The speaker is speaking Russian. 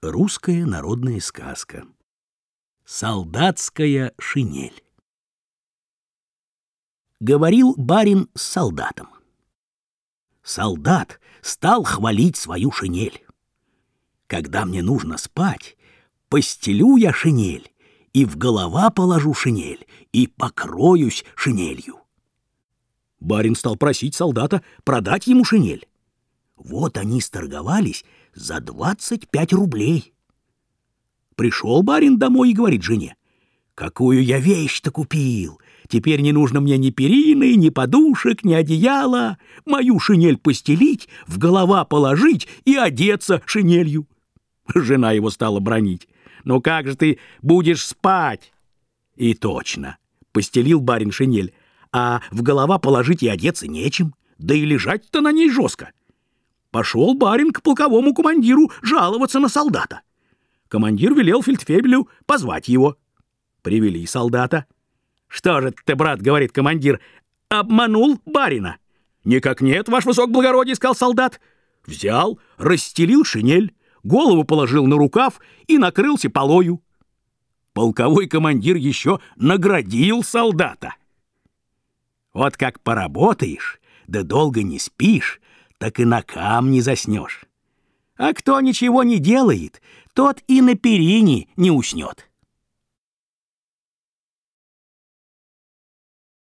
Русская народная сказка. Солдатская шинель. Говорил барин с солдатом. Солдат стал хвалить свою шинель. Когда мне нужно спать, постелю я шинель, и в голова положу шинель, и покроюсь шинелью. Барин стал просить солдата продать ему шинель. Вот они сторговались за двадцать пять рублей. Пришел барин домой и говорит жене, «Какую я вещь-то купил! Теперь не нужно мне ни перины, ни подушек, ни одеяла. Мою шинель постелить, в голова положить и одеться шинелью». Жена его стала бронить. «Ну как же ты будешь спать?» И точно, постелил барин шинель, а в голова положить и одеться нечем, да и лежать-то на ней жестко. Пошел барин к полковому командиру жаловаться на солдата. Командир велел фельдфебелю позвать его. Привели солдата. «Что же ты, брат, — говорит командир, — обманул барина?» «Никак нет, ваш высокоблагородие, — сказал солдат. Взял, расстелил шинель, голову положил на рукав и накрылся полою. Полковой командир еще наградил солдата. Вот как поработаешь, да долго не спишь, так и на камне заснешь. А кто ничего не делает, тот и на перине не уснет.